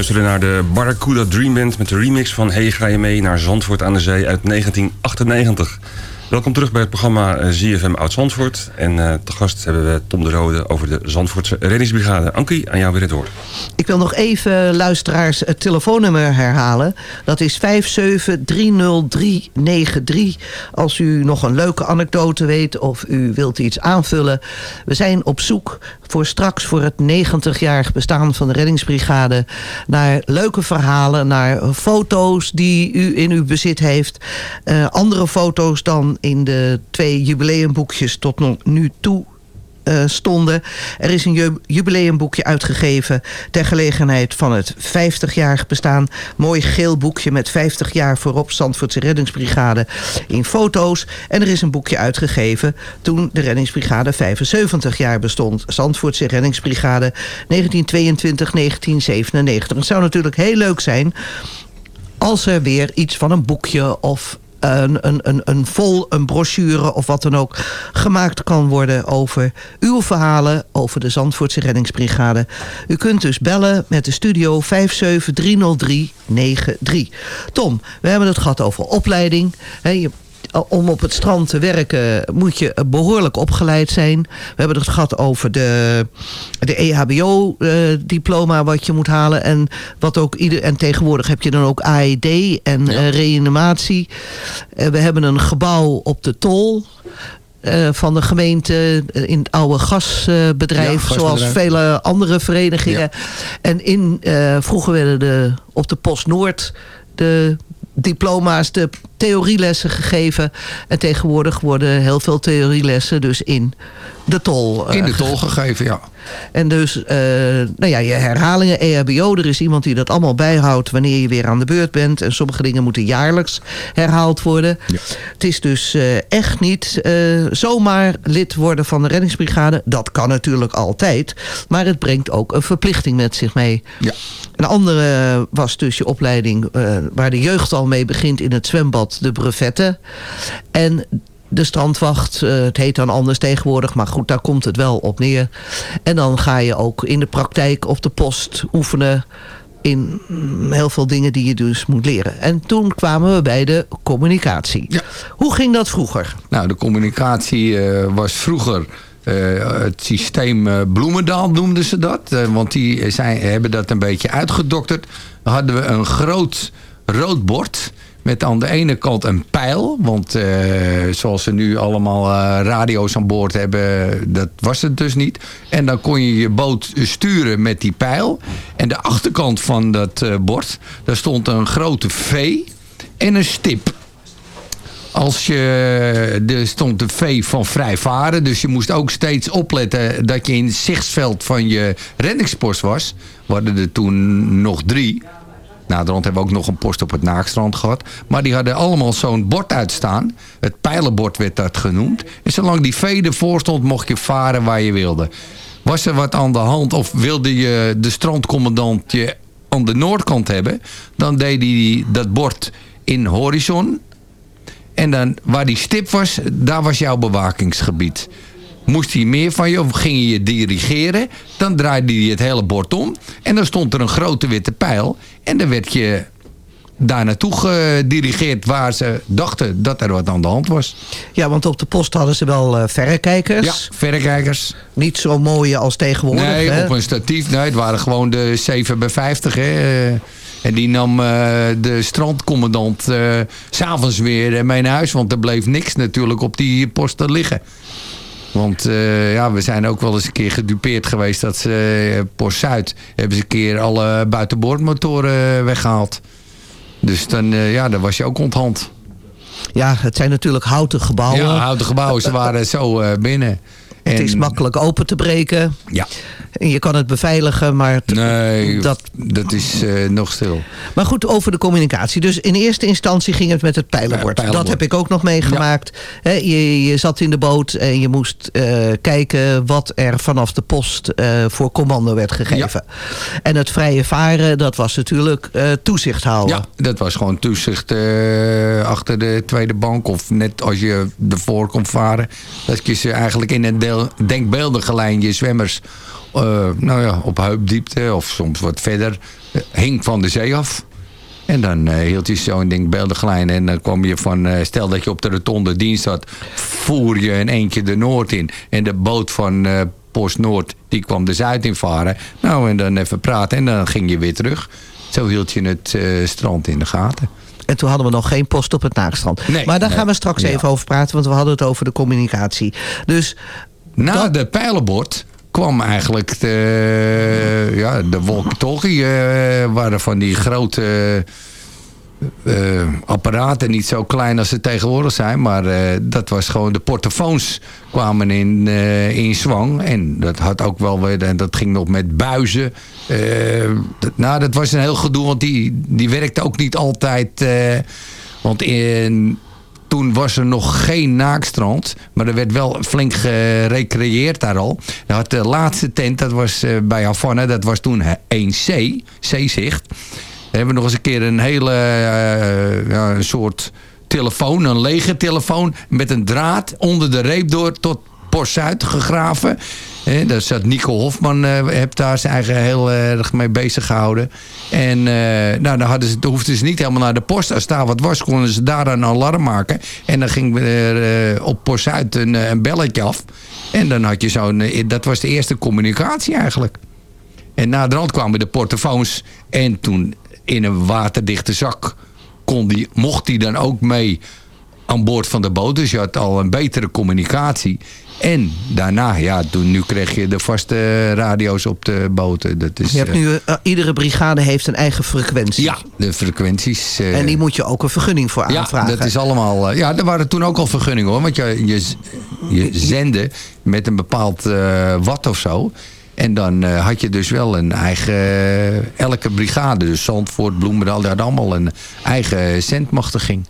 Luisteren naar de Barracuda Dream Band met de remix van Hey ga je mee naar Zandvoort aan de Zee uit 1998. Welkom terug bij het programma eh, ZFM Oud Zandvoort. En uh, te gast hebben we Tom de Rode over de Zandvoortse reddingsbrigade. Ankie, aan jou weer het woord. Ik wil nog even luisteraars het telefoonnummer herhalen. Dat is 5730393. Als u nog een leuke anekdote weet of u wilt iets aanvullen. We zijn op zoek voor straks voor het 90-jarig bestaan van de reddingsbrigade... naar leuke verhalen, naar foto's die u in uw bezit heeft. Uh, andere foto's dan in de twee jubileumboekjes tot nu toe uh, stonden. Er is een jubileumboekje uitgegeven ter gelegenheid van het 50-jarig bestaan. Mooi geel boekje met 50 jaar voorop Zandvoortse reddingsbrigade in foto's. En er is een boekje uitgegeven toen de reddingsbrigade 75 jaar bestond. Zandvoortse reddingsbrigade 1922-1997. Het zou natuurlijk heel leuk zijn als er weer iets van een boekje of een, een, vol een brochure of wat dan ook gemaakt kan worden over uw verhalen over de Zandvoortse reddingsbrigade. U kunt dus bellen met de studio 5730393. Tom, we hebben het gehad over opleiding. Je om op het strand te werken moet je behoorlijk opgeleid zijn. We hebben het gehad over de, de EHBO-diploma eh, wat je moet halen. En, wat ook ieder, en tegenwoordig heb je dan ook AED en ja. uh, reanimatie. Uh, we hebben een gebouw op de Tol. Uh, van de gemeente in het oude gasbedrijf, ja, zoals vele andere verenigingen. Ja. En in, uh, vroeger werden de, op de Post Noord de diploma's, de theorielessen gegeven. En tegenwoordig worden heel veel theorielessen dus in de tol. Uh, in de tol gegeven, ja. En dus, uh, nou ja, je herhalingen, EHBO, er is iemand die dat allemaal bijhoudt wanneer je weer aan de beurt bent. En sommige dingen moeten jaarlijks herhaald worden. Ja. Het is dus uh, echt niet zomaar lid worden van de reddingsbrigade. Dat kan natuurlijk altijd. Maar het brengt ook een verplichting met zich mee. Ja. Een andere was dus je opleiding waar de jeugd al mee begint in het zwembad, de brevetten. En de strandwacht. Uh, het heet dan anders tegenwoordig, maar goed, daar komt het wel op neer. En dan ga je ook in de praktijk op de post oefenen in heel veel dingen die je dus moet leren. En toen kwamen we bij de communicatie. Ja. Hoe ging dat vroeger? Nou, de communicatie uh, was vroeger... Uh, het systeem uh, Bloemendaal noemden ze dat. Want die zijn, hebben dat een beetje uitgedokterd. Dan hadden we een groot rood bord... Met aan de ene kant een pijl. Want uh, zoals ze nu allemaal uh, radio's aan boord hebben, dat was het dus niet. En dan kon je je boot sturen met die pijl. En de achterkant van dat uh, bord, daar stond een grote V en een stip. Als je, er stond de V van vrij varen. Dus je moest ook steeds opletten dat je in het zichtsveld van je reddingspost was. We er toen nog drie. Rond hebben we ook nog een post op het Naakstrand gehad. Maar die hadden allemaal zo'n bord uitstaan. Het pijlenbord werd dat genoemd. En zolang die V ervoor stond, mocht je varen waar je wilde. Was er wat aan de hand of wilde je de strandcommandant je aan de noordkant hebben... dan deed hij dat bord in horizon. En dan waar die stip was, daar was jouw bewakingsgebied moest hij meer van je of ging je je dirigeren. Dan draaide hij het hele bord om. En dan stond er een grote witte pijl. En dan werd je daar naartoe gedirigeerd waar ze dachten dat er wat aan de hand was. Ja, want op de post hadden ze wel uh, verrekijkers. Ja, verrekijkers. Niet zo mooie als tegenwoordig. Nee, hè? op een statief. Nee, het waren gewoon de 7 bij 50. Hè. En die nam uh, de strandcommandant uh, s'avonds weer mee naar huis. Want er bleef niks natuurlijk op die posten liggen. Want uh, ja, we zijn ook wel eens een keer gedupeerd geweest dat ze uh, Post Zuid hebben ze een keer alle buitenboordmotoren weggehaald. Dus dan, uh, ja, dan was je ook onthand. Ja, het zijn natuurlijk houten gebouwen. Ja, houten gebouwen. Ze waren zo binnen. Het is makkelijk open te breken. Ja. Je kan het beveiligen, maar... Nee, dat, dat is uh, nog stil. Maar goed, over de communicatie. Dus in eerste instantie ging het met het pijlenbord. Ja, pijlenbord. Dat heb ik ook nog meegemaakt. Ja. He, je, je, zat in de boot en je moest uh, kijken wat er vanaf de post uh, voor commando werd gegeven. Ja. En het vrije varen, dat was natuurlijk toezicht houden. Ja, dat was gewoon toezicht achter de tweede bank. Of net als je ervoor kon varen. Dat je ze eigenlijk in een deel, denkbeeldige lijn je zwemmers eh, nou ja, op heupdiepte of soms wat verder, eh, hing van de zee af. En dan eh, hield je zo'n ding beeldeglijn en dan kwam je van, stel dat je op de rotonde dienst had, voer je in eentje de Noord in. En de boot van Post Noord, die kwam de Zuid in varen. Nou, en dan even praten en dan ging je weer terug. Zo hield je het strand in de gaten. En toen hadden we nog geen post op het Naakstrand. Nee, maar daar nee. gaan we straks Ja. even over praten, want we hadden het over de communicatie. Dus Na de pijlenbord kwam eigenlijk de, ja, de walkie-talkie. eh, waren van die grote eh, apparaten. Niet zo klein als ze tegenwoordig zijn. Maar eh, dat was gewoon de portofoons kwamen in, eh, in zwang. En dat had ook wel weer, en dat ging nog met buizen. Eh, dat, nou, dat was een heel gedoe, want die, die werkte ook niet altijd. eh, want in, toen was er nog geen naakstrand. Maar er werd wel flink gerecreëerd daar al. Had de laatste tent, dat was eh, bij Havana. Dat was toen 1C, Zeezicht. Daar hebben we nog eens een keer een hele eh, ja, een soort telefoon, een lege telefoon... met een draad onder de reep door tot Post Zuid gegraven. Eh, daar zat Nico Hofman, eh heeft daar zijn eigen heel erg mee bezig gehouden. En eh, nou, dan, hadden ze, hoefden ze niet helemaal naar de post. Als daar wat was, konden ze daar een alarm maken. En dan ging er eh, op Post Zuid een, eh, een belletje af. En dan had je zo'n... eh, dat was de eerste communicatie eigenlijk. En na de rand kwamen de portofoons. En toen in een waterdichte zak kon die, mocht die dan ook mee aan boord van de boot. Dus je had al een betere communicatie. En daarna, ja, toen, nu kreeg je de vaste radio's op de boten. Dat is, je hebt eh, nu, eh, iedere brigade heeft een eigen frequentie. ja, de frequenties. eh, En die moet je ook een vergunning voor ja, aanvragen. dat is allemaal... ja, er waren toen ook al vergunningen hoor. Want je, je, zende met een bepaald watt of zo. En dan had je dus wel een eigen... elke brigade, dus Zandvoort, Bloemendaal... die hadden allemaal een eigen zendmachtiging.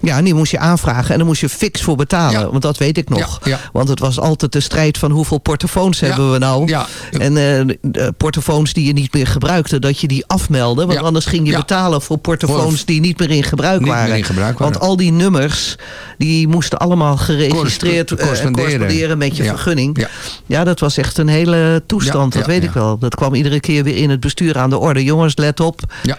Ja, en die moest je aanvragen en daar moest je fix voor betalen. Want dat weet ik nog. Ja, ja. Want het was altijd de strijd van hoeveel portofoons hebben we nou. En de portofoons die je niet meer gebruikte, dat je die afmeldde. Want anders ging je betalen voor portofoons die niet meer in gebruik Niet meer waren. in gebruik waren. Want al die nummers, die moesten allemaal geregistreerd Corresp- eh, corresponderen. corresponderen met je vergunning. Ja. Dat was echt een hele toestand, dat weet ik wel. Dat kwam iedere keer weer in het bestuur aan de orde. Jongens, let op. Ja.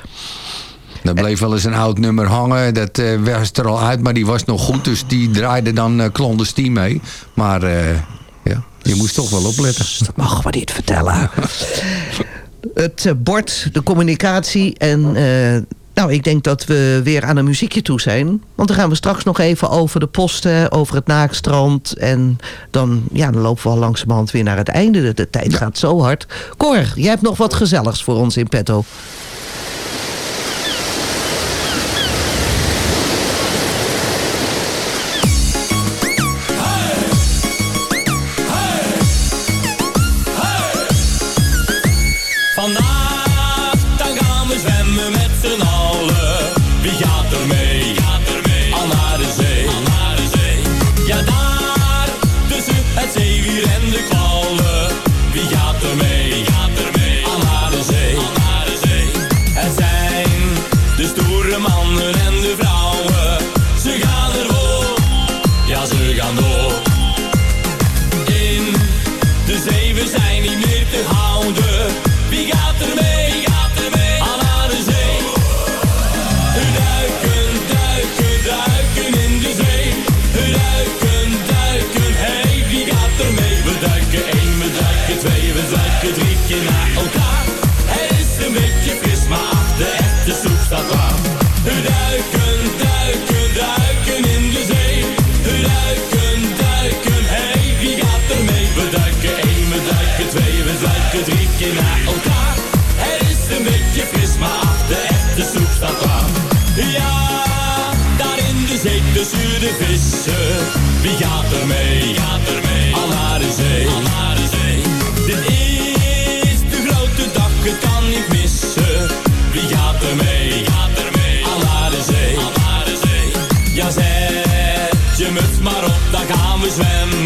Er bleef wel eens een oud nummer hangen. Dat eh was er al uit, maar die was nog goed. Dus die draaide dan eh clandestien mee. Maar eh, ja, je moest toch wel opletten. Dat mogen we niet vertellen. het bord, de communicatie en... nou, ik denk dat we weer aan een muziekje toe zijn. Want dan gaan we straks nog even over de posten, over het naakstrand. En dan, ja, dan lopen we al langzamerhand weer naar het einde. De, de tijd gaat zo hard. Cor, jij hebt nog wat gezelligs voor ons in petto. Gaat er mee? Gaat er mee? Al naar de zee. Al naar de zee. Dit is de grote dag, het kan niet missen. Wie gaat er mee? Gaat er mee? Al naar de zee. Al naar de zee. Ja, zet je muts maar op, dan gaan we zwemmen.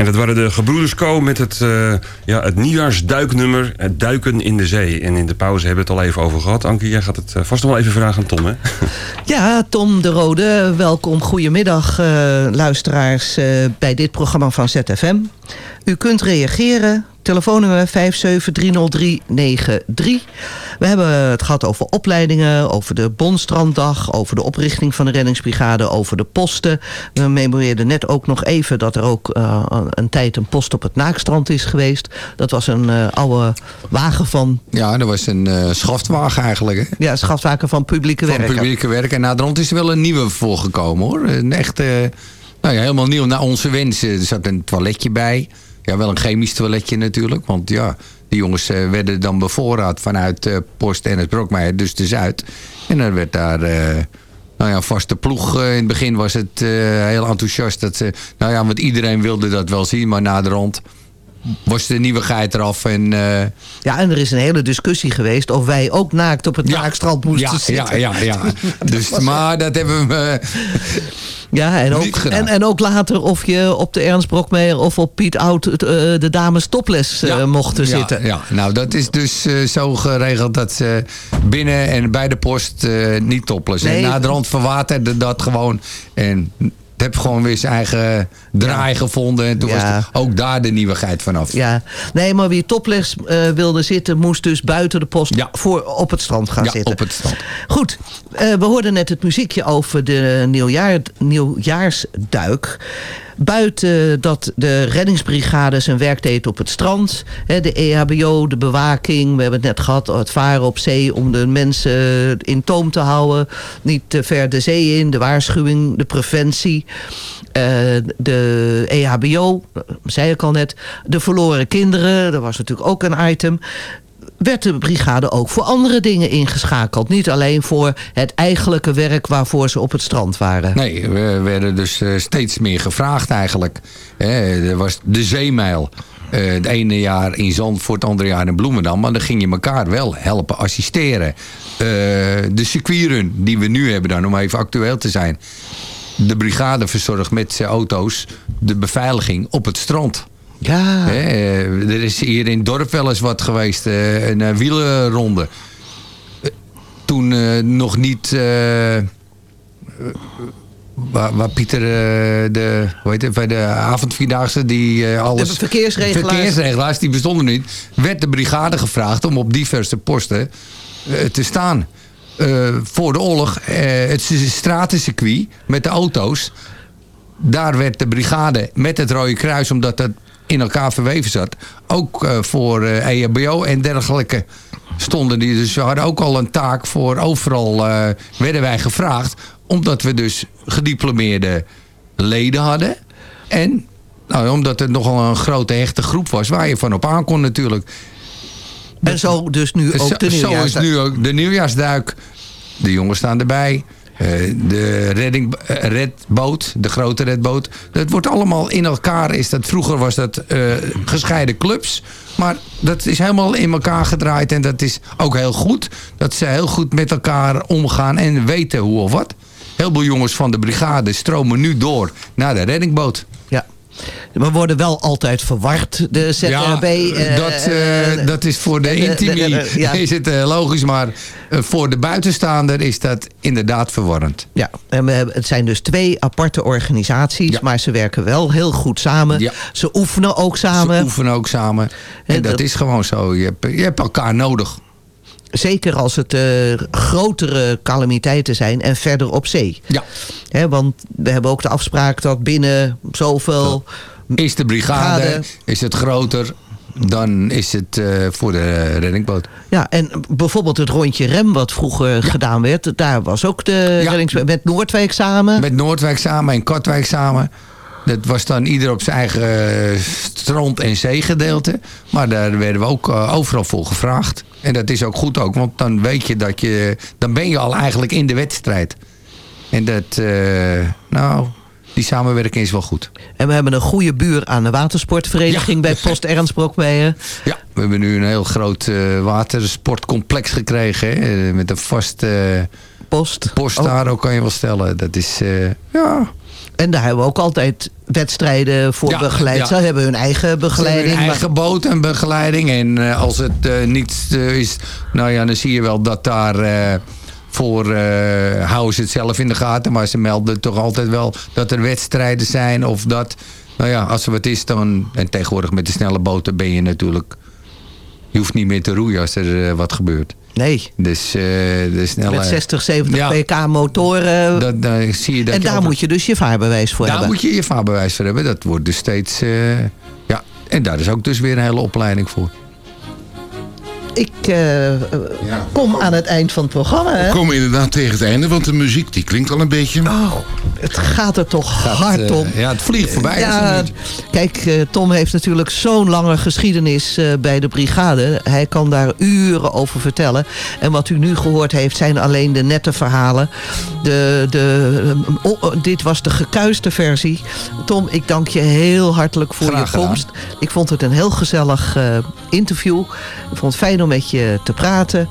En dat waren de gebroeders Co met het, eh, ja, het nieuwjaarsduiknummer het Duiken in de Zee. En in de pauze hebben we het al even over gehad. Ankie, jij gaat het eh, vast nog wel even vragen aan Tom, hè? Ja, Tom de Rode, welkom. Goedemiddag, eh, luisteraars, bij dit programma van ZFM. U kunt reageren. Telefoonnummer 5730393. We hebben het gehad over opleidingen, over de Bonstranddag... over de oprichting van de reddingsbrigade, over de posten. We memoreerden net ook nog even dat er ook eh, een tijd een post op het Naakstrand is geweest. Dat was een eh, oude wagen van... Ja, dat was een eh schaftwagen eigenlijk. Hè? Ja, schaftwagen van publieke Van werken. publieke werk. En na de rond is er wel een nieuwe voorgekomen hoor. Een echt, nou ja, helemaal nieuw naar onze wens. Er zat een toiletje bij. Ja, wel een chemisch toiletje natuurlijk. Want ja, die jongens eh, werden dan bevoorraad vanuit eh, Post Ernst Brokmeijer, dus de Zuid. En dan werd daar... eh, nou ja, vaste ploeg. in het begin was het heel enthousiast. Dat ze, nou ja, want iedereen wilde dat wel zien. Maar na de rond was de nieuwigheid eraf. En, Ja, en er is een hele discussie geweest of wij ook naakt op het naakstrand moesten ja, zitten. ja, ja, ja. Dus, maar dat hebben we... Ja, en ook, en, en ook later of je op de Ernst Brokmeijer of op Piet Oud eh, de dames topless eh, mochten ja, zitten. Ja, nou dat is dus eh, zo geregeld dat ze binnen en bij de post niet topless. Nee. En na de rand verwaterde dat gewoon. En het heb gewoon weer zijn eigen draai gevonden. En toen Ja. was ook daar de nieuwigheid vanaf. Ja, nee, maar wie topless eh, wilde zitten, moest dus buiten de post voor, op het strand gaan Ja, zitten. op het strand. Goed, eh, we hoorden net het muziekje over de nieuwjaar, nieuwjaarsduik. Buiten dat de reddingsbrigade zijn werk deed op het strand. Hè, de EHBO, de bewaking. We hebben het net gehad, het varen op zee om de mensen in toom te houden. Niet te ver de zee in. De waarschuwing, de preventie. Eh, de E EHBO, zei ik al net. De verloren kinderen, dat was natuurlijk ook een item werd de brigade ook voor andere dingen ingeschakeld. Niet alleen voor het eigenlijke werk waarvoor ze op het strand waren. Nee, we werden dus eh, steeds meer gevraagd eigenlijk. Er was de zeemijl. Eh, het ene jaar in Zandvoort, het andere jaar in Bloemendaal. Maar dan ging je elkaar wel helpen assisteren. Eh, de circuitrun die we nu hebben dan, om even actueel te zijn. De brigade verzorgt met zijn auto's de beveiliging op het strand. Ja. Hè, eh, er is hier in het dorp wel eens wat geweest. eh, een eh, wielerronde. Eh, toen nog niet... eh, Waar, waar Pieter de, hoe heet het, bij de avondvierdaagse die alles... De verkeersregelaars. verkeersregelaars, die bestonden niet. Werd de brigade gevraagd om op diverse posten te staan. Voor de oorlog, het stratencircuit met de auto's. Daar werd de brigade met het Rode Kruis, omdat dat in elkaar verweven zat. Ook eh, voor eh EHBO en dergelijke stonden die. Dus we hadden ook al een taak voor overal eh, werden wij gevraagd. Omdat we dus gediplomeerde leden hadden. En nou, omdat het nogal een grote hechte groep was waar je van op aan kon natuurlijk. En zo dus nu ook de Zo is nu ook de nieuwjaarsduik. De jongens staan erbij. Eh, de redding, eh, redboot, de grote redboot. Dat wordt allemaal in elkaar. Is dat, vroeger was dat eh, gescheiden clubs. Maar dat is helemaal in elkaar gedraaid. En dat is ook heel goed. Dat ze heel goed met elkaar omgaan en weten hoe of wat. Heel veel jongens van de brigade stromen nu door naar de reddingboot. Ja. We worden wel altijd verward, de ZRB. eh, dat, eh, eh, dat is voor de ja. is het logisch, maar voor de buitenstaander is dat inderdaad verwarrend. Ja, en we hebben, het zijn dus twee aparte organisaties, maar ze werken wel heel goed samen. Ze oefenen ook samen. Ze oefenen ook samen. En, En dat, dat- is gewoon zo. Je hebt, je hebt elkaar nodig. Zeker als het eh, grotere calamiteiten zijn en verder op zee. Ja. Hè, want we hebben ook de afspraak dat binnen zoveel... Is de brigade, Brigade. is het groter, dan is het eh, voor de reddingboot. Ja, en bijvoorbeeld het rondje rem wat vroeger gedaan werd... daar was ook de reddings... met Noordwijk samen. Met Noordwijk samen en Kortwijk samen. Dat was dan ieder op zijn eigen eh, strand- en zeegedeelte. Maar daar werden we ook eh, overal voor gevraagd. En dat is ook goed ook, want dan weet je dat je... dan ben je al eigenlijk in de wedstrijd. En dat, eh, nou, die samenwerking is wel goed. En we hebben een goede buur aan de watersportvereniging... bij Post Ernst Brokmeijer. Ja, we hebben nu een heel groot watersportcomplex gekregen. Hè, met een vast eh, post. Post Oh. daar ook kan je wel stellen. Dat is, ja... En daar hebben we ook altijd wedstrijden voor Ja, begeleid. ja. Ze hebben hun eigen begeleiding. Ze eigen boot en begeleiding. En eh, als het eh, niet eh, is, nou ja, dan zie je wel dat daar voor houden ze het zelf in de gaten. Maar ze melden toch altijd wel dat er wedstrijden zijn of dat. Nou ja, als er wat is dan. En tegenwoordig met de snelle boten ben je natuurlijk. Je hoeft niet meer te roeien als er wat gebeurt. Nee. Dus eh, de snelle. Met 60, 70 Ja. pk motoren. Dat, zie je dat en je daar over- moet je dus je vaarbewijs voor Daar hebben. moet je je vaarbewijs voor hebben. Dat wordt dus steeds... eh, ja, en daar is ook dus weer een hele opleiding voor. Ik eh, eh, kom aan het eind van het programma. Hè? We komen inderdaad tegen het einde, want de muziek die klinkt al een beetje. Oh, het gaat er toch hard eh, om. ja, het vliegt voorbij. Ja, kijk, eh, Tom heeft natuurlijk zo'n lange geschiedenis eh, bij de brigade. Hij kan daar uren over vertellen. En wat u nu gehoord heeft zijn alleen de nette verhalen. De, de, oh, dit was de gekuiste versie. Tom, ik dank je heel hartelijk voor Graag je gedaan. komst. Ik vond het een heel gezellig interview. Ik vond het fijn om met je te praten.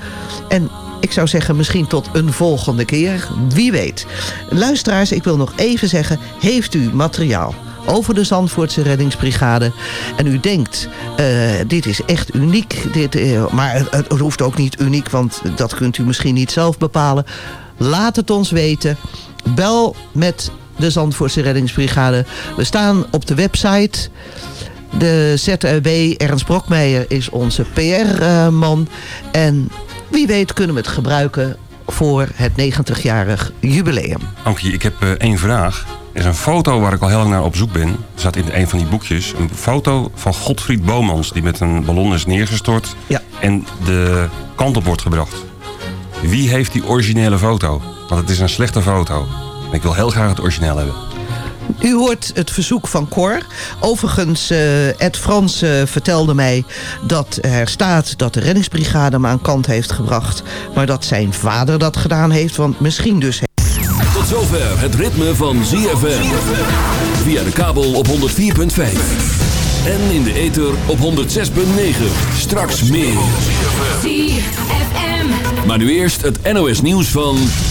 En ik zou zeggen, misschien tot een volgende keer. Wie weet. Luisteraars, ik wil nog even zeggen... heeft u materiaal over de Zandvoortse reddingsbrigade... en u denkt, eh, dit is echt uniek... Dit, eh, maar het, hoeft ook niet uniek... want dat kunt u misschien niet zelf bepalen. Laat het ons weten. Bel met de Zandvoortse reddingsbrigade. We staan op de website... De ZRB Ernst Brokmeijer is onze PR-man. En wie weet kunnen we het gebruiken voor het 90-jarig jubileum. Ankie, ik heb eh, één vraag. Er is een foto waar ik al heel lang naar op zoek ben. Er staat in een van die boekjes. Een foto van Godfried Bomans die met een ballon is neergestort. Ja. En de kant op wordt gebracht. Wie heeft die originele foto? Want het is een slechte foto. En ik wil heel graag het origineel hebben. U hoort het verzoek van Cor. Overigens, eh, Ed Frans eh, vertelde mij dat er staat dat de reddingsbrigade hem aan kant heeft gebracht. Maar dat zijn vader dat gedaan heeft. Want misschien dus Tot zover het ritme van ZFM. Via de kabel op 104.5. En in de ether op 106.9. Straks meer. ZFM. Maar nu eerst het NOS nieuws van...